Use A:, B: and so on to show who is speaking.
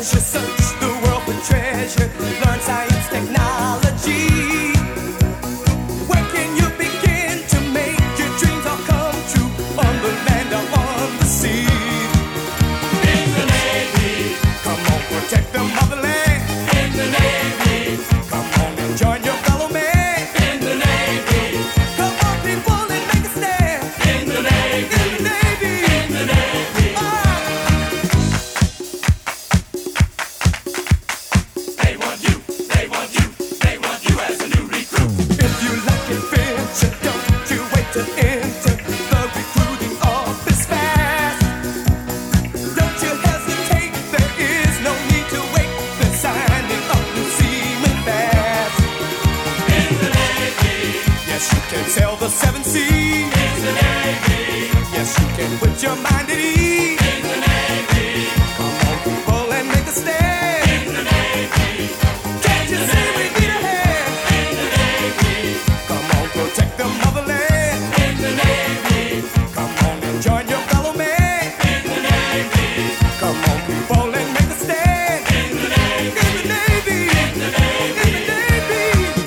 A: treasure, search the world for treasure. Yes, you can sail the seven seas. In the Navy. Yes, you can put your mind at ease. In the Navy. Come on, people, and make a stand. In the Navy. Can't you see we? In the Navy. Come on, protect the motherland. In the Navy. Come on join your fellow. In the Navy. Come on, people.